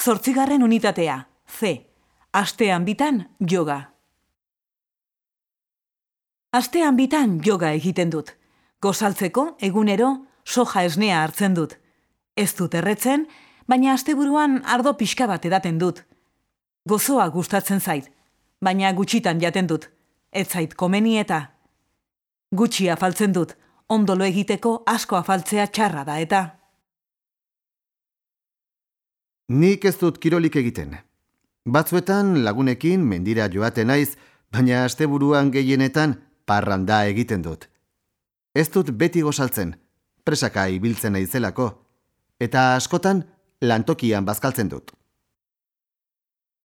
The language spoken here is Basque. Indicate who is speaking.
Speaker 1: Zortzigarren unitatea, C. Astean bitan, yoga. Astean bitan, yoga egiten dut. Gozaltzeko, egunero, soja esnea hartzen dut. Ez dut erretzen, baina asteburuan ardo pixka bat edaten dut. Gozoa gustatzen zait, baina gutxitan jaten dut. Ez zait komeni eta. Gutxi afaltzen dut, ondolo egiteko asko afaltzea txarra da eta.
Speaker 2: Nik ez dut kirolik egiten. Batzuetan lagunekin mendira joaten naiz, baina asteburuan gehienetan parranda egiten dut. Ez dut beti gozaltzen, presaka ibiltzen naizelako, eta askotan lantokian bazkaltzen dut.